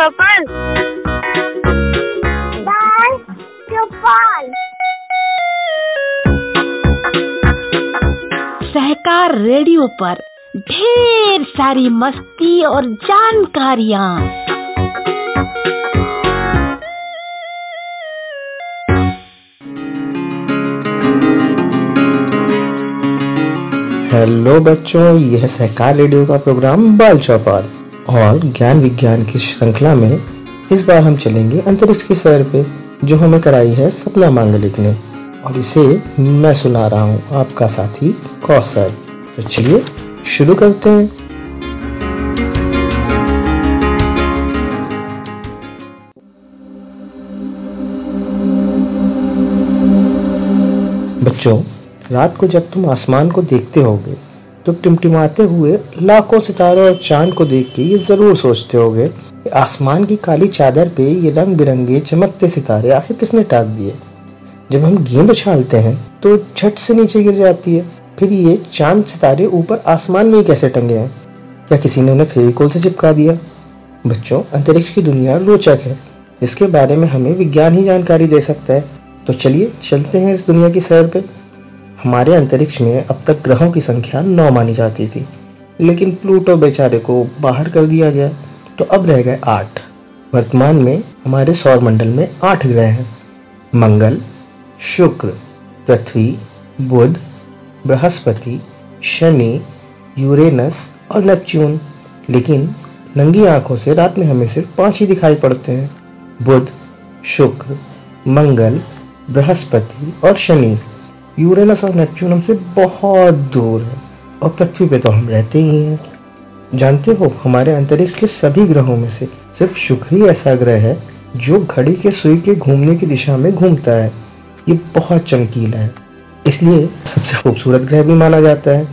दाल चौपाल सहकार radio पर ढेर सारी मस्ती और जानकारियाँ। हेलो बच्चों यह सहकार रेडियो का प्रोग्राम बाल चौपाल। और ज्ञान विज्ञान की श्रृंखला में इस बार हम चलेंगे अंतरिक्ष की सैर पे, जो हमें कराई है सपना मांगलिक ने और इसे मैं सुना रहा हूँ आपका साथी कौशल तो चलिए शुरू करते हैं। बच्चों, रात को जब तुम आसमान को देखते होगे तो टिमटिमाते हुए लाखों सितारों और चाँद को देख के ये ज़रूर सोचते होगे कि आसमान की काली चादर पे ये रंग बिरंगे चमकते सितारे आखिर किसने टाक दिए? जब हम गेंद उछालते हैं तो झट से नीचे गिर जाती है। फिर ये चाँद सितारे ऊपर आसमान में कैसे टंगे हैं? क्या किसी ने उन्हें फेविकोल से चिपका दिया? बच्चों, अंतरिक्ष की दुनिया रोचक है। जिसके बारे में हमें विज्ञान ही जानकारी दे सकता है। तो चलिए, चलते हैं इस दुनिया की सैर पे। हमारे अंतरिक्ष में अब तक ग्रहों की संख्या नौ मानी जाती थी। लेकिन प्लूटो बेचारे को बाहर कर दिया गया तो अब रह गए आठ। वर्तमान में हमारे सौर मंडल में आठ ग्रह हैं। मंगल, शुक्र, पृथ्वी, बुध, बृहस्पति, शनि, यूरेनस और नेपच्यून। लेकिन नंगी आँखों से रात में हमें सिर्फ़ पाँच ही दिखाई पड़ते हैं। बुध, शुक्र, मंगल, बृहस्पति और शनि। यूरेनस और नेपच्यून हमसे बहुत दूर है और पृथ्वी पे तो हम रहते ही हैं। जानते हो, हमारे अंतरिक्ष के सभी ग्रहों में से सिर्फ़ शुक्र ही ऐसा ग्रह है जो घड़ी के सुई के घूमने की दिशा में घूमता है। ये बहुत चमकीला है। इसलिए सबसे खूबसूरत ग्रह भी माना जाता है।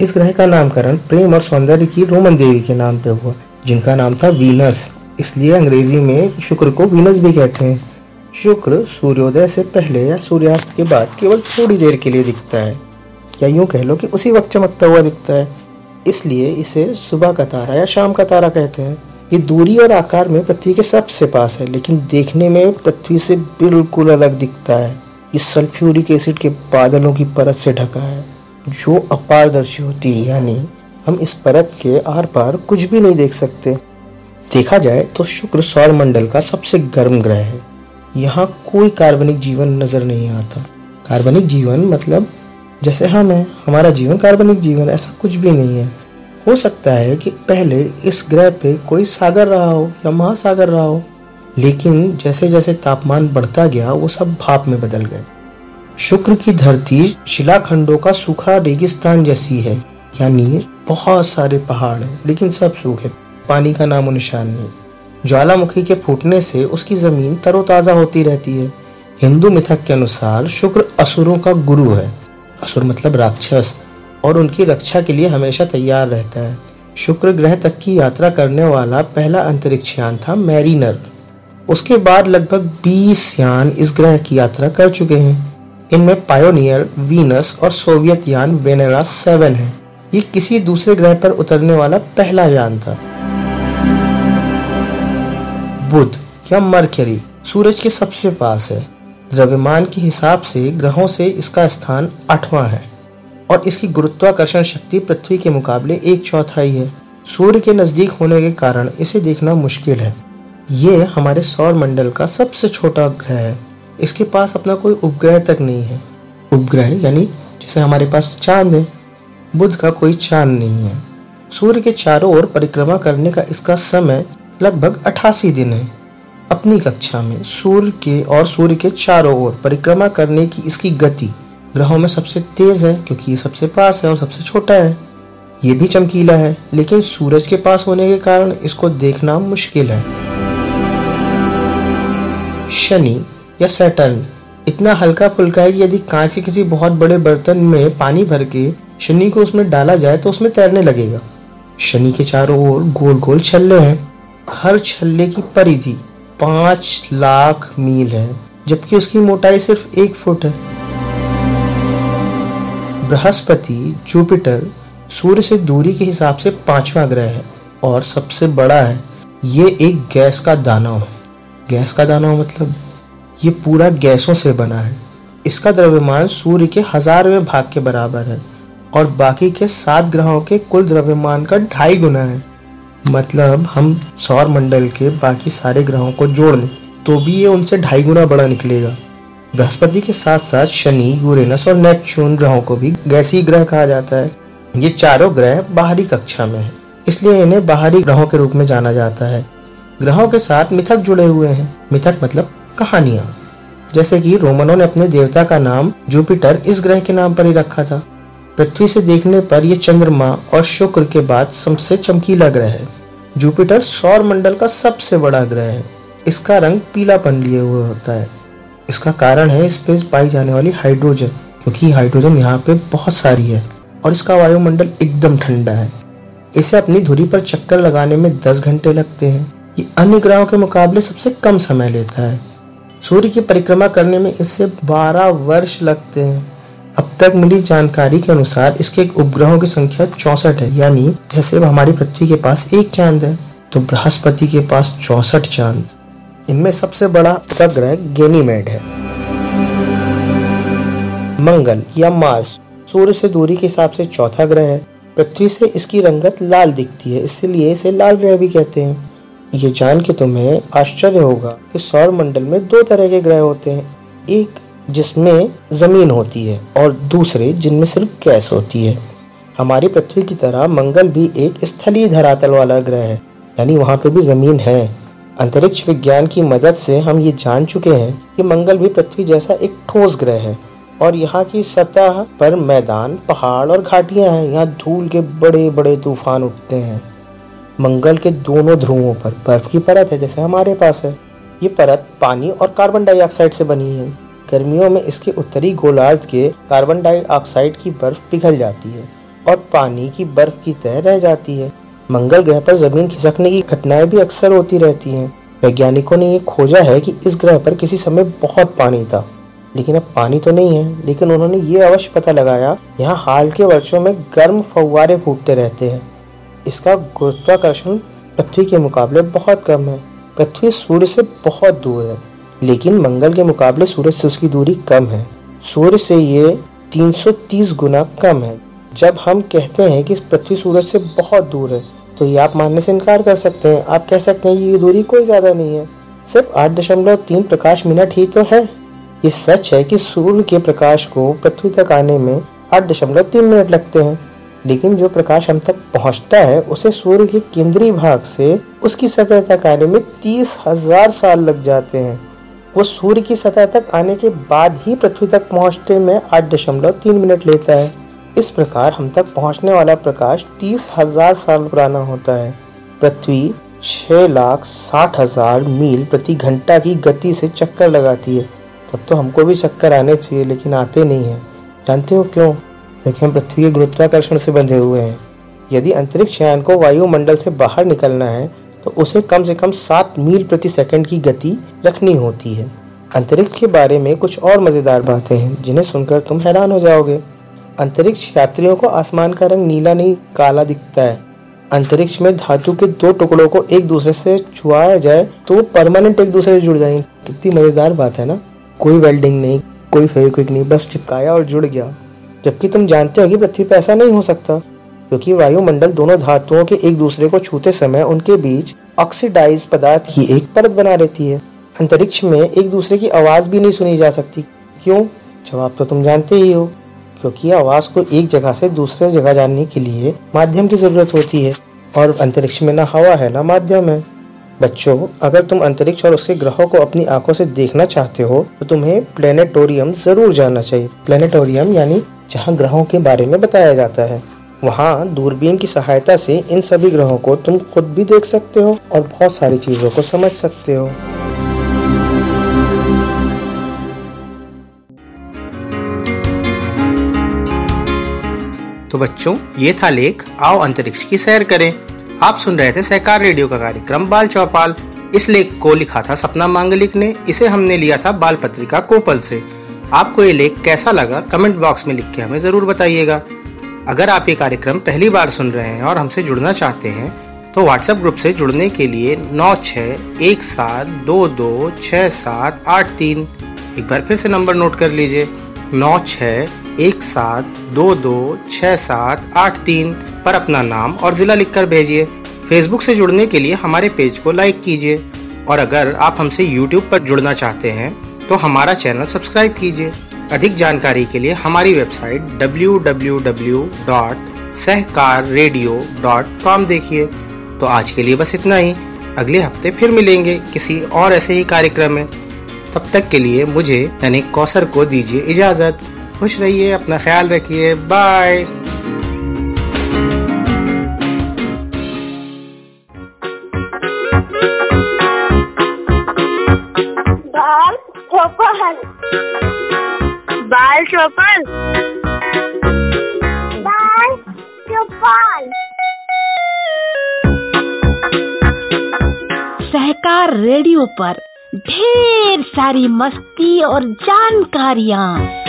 इस ग्रह का नामकरण प्रेम और सौंदर्य की रोमन देवी के नाम पे हुआ, जिनका नाम था वीनस। इसलिए अंग्रेज़ी में शुक्र को वीनस भी कहते हैं। शुक्र सूर्योदय से पहले या सूर्यास्त के बाद केवल थोड़ी देर के लिए दिखता है। या यूँ कह लो कि उसी वक्त चमकता हुआ दिखता है। इसलिए इसे सुबह का तारा या शाम का तारा कहते हैं। ये दूरी और आकार में पृथ्वी के सबसे पास है, लेकिन देखने में पृथ्वी से बिल्कुल अलग दिखता है। ये सल्फ्यूरिक एसिड के बादलों की परत से ढका है, जो अपारदर्शी होती है। यानी हम इस परत के आर पार कुछ भी नहीं देख सकते। देखा जाए तो शुक्र सौर मंडल का सबसे गर्म ग्रह है। यहाँ कोई कार्बनिक जीवन नज़र नहीं आता। कार्बनिक जीवन मतलब जैसे हम हैं, हमारा जीवन कार्बनिक जीवन, ऐसा कुछ भी नहीं है। हो सकता है कि पहले इस ग्रह पे कोई सागर रहा हो या महासागर रहा हो, लेकिन जैसे जैसे तापमान बढ़ता गया, वो सब भाप में बदल गए। शुक्र की धरती शिलाखंडों का सूखा रेगिस्तान जैसी है, यानी बहुत सारे पहाड़ हैं, लेकिन सब सूखे पानी का नामो निशान नहीं। ज्वालामुखी के फूटने से उसकी ज़मीन तरोताजा होती रहती है। हिंदू मिथक के अनुसार शुक्र असुरों का गुरु है। असुर मतलब राक्षस, और उनकी रक्षा के लिए हमेशा तैयार रहता है। शुक्र ग्रह तक की यात्रा करने वाला पहला अंतरिक्ष यान था मैरिनर। उसके बाद लगभग 20 यान इस ग्रह की यात्रा कर चुके हैं। इनमें पायोनियर, वीनस और सोवियत यान वेनेरा सेवन है। ये किसी दूसरे ग्रह पर उतरने वाला पहला यान था। बुध या मरकरी सूरज के सबसे पास है। द्रव्यमान के हिसाब से ग्रहों से इसका स्थान आठवां है और इसकी गुरुत्वाकर्षण शक्ति पृथ्वी के मुकाबले एक चौथाई है। सूर्य के नज़दीक होने के कारण इसे देखना मुश्किल है। ये हमारे सौर मंडल का सबसे छोटा ग्रह है। इसके पास अपना कोई उपग्रह तक नहीं है। उपग्रह यानी जैसे हमारे पास चाँद है, बुध का कोई चाँद नहीं है। सूर्य के चारों ओर परिक्रमा करने का इसका समय लगभग अठासी दिन है। अपनी कक्षा में सूर्य के और सूर्य के चारों ओर परिक्रमा करने की इसकी गति ग्रहों में सबसे तेज है, क्योंकि ये सबसे पास है और सबसे छोटा है। ये भी चमकीला है, लेकिन सूरज के पास होने के कारण इसको देखना मुश्किल है। शनि या सैटर्न, इतना हल्का फुल्का है कि यदि कांच के किसी बहुत बड़े बर्तन में पानी भर के शनि को उसमें डाला जाए तो उसमें तैरने लगेगा। शनि के चारों ओर गोल गोल छल्ले हैं। हर छल्ले की परिधि पाँच लाख मील है, जबकि उसकी मोटाई सिर्फ़ एक फुट है। बृहस्पति, जुपिटर, सूर्य से दूरी के हिसाब से पांचवा ग्रह है और सबसे बड़ा है। ये एक गैस का दानव है। गैस का दानव मतलब ये पूरा गैसों से बना है। इसका द्रव्यमान सूर्य के हजारवें भाग के बराबर है और बाकी के सात ग्रहों के कुल द्रव्यमान का ढाई गुना है। मतलब हम सौर मंडल के बाकी सारे ग्रहों को जोड़ लें तो भी ये उनसे ढाई गुना बड़ा निकलेगा। बृहस्पति के साथ साथ शनि, यूरेनस और नेपच्यून ग्रहों को भी गैसी ग्रह कहा जाता है। ये चारों ग्रह बाहरी कक्षा में है, इसलिए इन्हें बाहरी ग्रहों के रूप में जाना जाता है। ग्रहों के साथ मिथक जुड़े हुए हैं। मिथक मतलब कहानियाँ। जैसे कि रोमनों ने अपने देवता का नाम जुपिटर इस ग्रह के नाम पर ही रखा था। पृथ्वी से देखने पर यह चंद्रमा और शुक्र के बाद सबसे चमकीला ग्रह है। जुपिटर सौर मंडल का सबसे बड़ा ग्रह है। इसका रंग पीलापन लिए हुए होता है। इसका कारण है पे पाई जाने वाली हाइड्रोजन, क्योंकि हाइड्रोजन यहाँ पे बहुत सारी है और इसका वायुमंडल एकदम ठंडा है। इसे अपनी धुरी पर चक्कर लगाने में 10 घंटे लगते हैं। ये अन्य ग्रहों के मुकाबले सबसे कम समय लेता है। सूर्य की परिक्रमा करने में इसे 12 वर्ष लगते हैं। अब तक मिली जानकारी के अनुसार इसके उपग्रहों की संख्या चौसठ है, यानी जैसे हमारी पृथ्वी के पास एक चाँद है तो बृहस्पति के पास चौसठ चाँद। इनमें सबसे बड़ा उपग्रह गेनीमेड है। मंगल या मार्स, सूर्य से दूरी के हिसाब से चौथा ग्रह है। पृथ्वी से इसकी रंगत लाल दिखती है, इसलिए इसे लाल ग्रह भी कहते हैं। ये जान के तुम्हें आश्चर्य होगा कि सौर मंडल में दो तरह के ग्रह होते हैं, एक जिसमें ज़मीन होती है और दूसरे जिनमें सिर्फ़ गैस होती है। हमारी पृथ्वी की तरह मंगल भी एक स्थलीय धरातल वाला ग्रह है, यानी वहाँ पे भी ज़मीन है। अंतरिक्ष विज्ञान की मदद से हम ये जान चुके हैं कि मंगल भी पृथ्वी जैसा एक ठोस ग्रह है और यहाँ की सतह पर मैदान, पहाड़ और घाटियाँ हैं। यहाँ धूल के बड़े बड़े तूफ़ान उठते हैं। मंगल के दोनों ध्रुवों पर बर्फ़ की परत है जैसे हमारे पास है। ये परत पानी और कार्बन डाइऑक्साइड से बनी है। गर्मियों में इसके उत्तरी गोलार्ध के कार्बन डाइऑक्साइड की बर्फ़ पिघल जाती है और पानी की बर्फ़ की तह रह जाती है। मंगल ग्रह पर ज़मीन खिसकने की घटनाएँ भी अक्सर होती रहती हैं। वैज्ञानिकों ने ये खोजा है कि इस ग्रह पर किसी समय बहुत पानी था, लेकिन अब पानी तो नहीं है, लेकिन उन्होंने ये अवश्य पता लगाया, यहाँ हाल के वर्षों में गर्म फव्वारे फूटते रहते हैं। इसका गुरुत्वाकर्षण पृथ्वी के मुकाबले बहुत कम है। पृथ्वी सूर्य से बहुत दूर है। लेकिन मंगल के मुकाबले सूरज से उसकी दूरी कम है। सूर्य से ये 330 गुना कम है। जब हम कहते हैं कि पृथ्वी सूरज से बहुत दूर है तो ये आप मानने से इनकार कर सकते हैं। आप कह सकते हैं ये दूरी कोई ज़्यादा नहीं है। सिर्फ़ आठ दशमलव तीन प्रकाश मिनट ही तो है। ये सच है कि सूर्य के प्रकाश को पृथ्वी तक आने में आठ दशमलव तीन मिनट लगते हैं। लेकिन जो प्रकाश हम तक पहुँचता है, उसे सूर्य के केंद्रीय भाग से उसकी सतह तक आने में तीस हज़ार साल लग जाते हैं। वो सूर्य की सतह तक आने के बाद ही पृथ्वी तक पहुँचने में आठ दशमलव तीन मिनट लेता है। इस प्रकार हम तक पहुँचने वाला प्रकाश तीस हज़ार साल पुराना होता है। पृथ्वी छह लाख साठ हज़ार मील प्रति घंटा की गति से चक्कर लगाती है। तब तो हमको भी चक्कर आने चाहिए, लेकिन आते नहीं है। जानते हो क्यों? क्योंकि हम पृथ्वी के गुरुत्वाकर्षण से बंधे हुए हैं। यदि अंतरिक्ष यान को वायुमंडल से बाहर निकलना है तो उसे कम से कम सात मील प्रति सेकंड की गति रखनी होती है। अंतरिक्ष के बारे में कुछ और मज़ेदार बातें हैं, जिन्हें सुनकर तुम हैरान हो जाओगे। अंतरिक्ष यात्रियों को आसमान का रंग नीला नहीं, काला दिखता है। अंतरिक्ष में धातु के दो टुकड़ों को एक दूसरे से छुआया जाए तो वो परमानेंट एक दूसरे से जुड़ जाएँगे कितनी मज़ेदार बात है ना? कोई वेल्डिंग नहीं, कोई फेविक्विक नहीं, बस चिपकाया और जुड़ गया। जबकि तुम जानते हो कि पृथ्वी पर ऐसा नहीं हो सकता। क्योंकि वायुमंडल दोनों धातुओं के एक दूसरे को छूते समय उनके बीच ऑक्सीडाइज पदार्थ की एक परत बना रहती है। अंतरिक्ष में एक दूसरे की आवाज़ भी नहीं सुनी जा सकती। क्यों? जवाब तो तुम जानते ही हो, क्योंकि आवाज़ को एक जगह से दूसरे जगह जाने के लिए माध्यम की ज़रूरत होती है, और अंतरिक्ष में ना हवा है, ना माध्यम है। बच्चों, अगर तुम अंतरिक्ष और उसके ग्रहों को अपनी आँखों से देखना चाहते हो तो तुम्हें प्लेनेटोरियम ज़रूर जाना चाहिए। प्लेनेटोरियम यानी जहाँ ग्रहों के बारे में बताया जाता है। वहाँ दूरबीन की सहायता से इन सभी ग्रहों को तुम खुद भी देख सकते हो और बहुत सारी चीज़ों को समझ सकते हो। तो बच्चों, ये था लेख आओ अंतरिक्ष की सैर करें। आप सुन रहे थे सहकार रेडियो का कार्यक्रम बाल चौपाल। इस लेख को लिखा था सपना मांगलिक ने, इसे हमने लिया था बाल पत्रिका कोपल से। आपको ये लेख कैसा लगा, कमेंट बॉक्स में लिख के हमें ज़रूर बताइएगा। अगर आप ये कार्यक्रम पहली बार सुन रहे हैं और हमसे जुड़ना चाहते हैं तो व्हाट्सएप ग्रुप से जुड़ने के लिए नौ छः एक सात दो दो छः सात आठ तीन। एक बार फिर से नंबर नोट कर लीजिए, नौ छः एक सात दो दो छः सात आठ तीन पर अपना नाम और जिला लिखकर भेजिए। फेसबुक से जुड़ने के लिए हमारे पेज को लाइक कीजिए। और अगर आप हमसे यूट्यूब पर जुड़ना चाहते हैं तो हमारा चैनल सब्सक्राइब कीजिए। अधिक जानकारी के लिए हमारी वेबसाइट www.सहकाररेडियो.com देखिए। तो आज के लिए बस इतना ही। अगले हफ़्ते फिर मिलेंगे किसी और ऐसे ही कार्यक्रम में। तब तक के लिए मुझे, यानी कौसर को दीजिए इजाज़त। खुश रहिए, अपना ख्याल रखिए। बाय बाल दाल सहकार रेडियो पर ढेर सारी मस्ती और जानकारियाँ।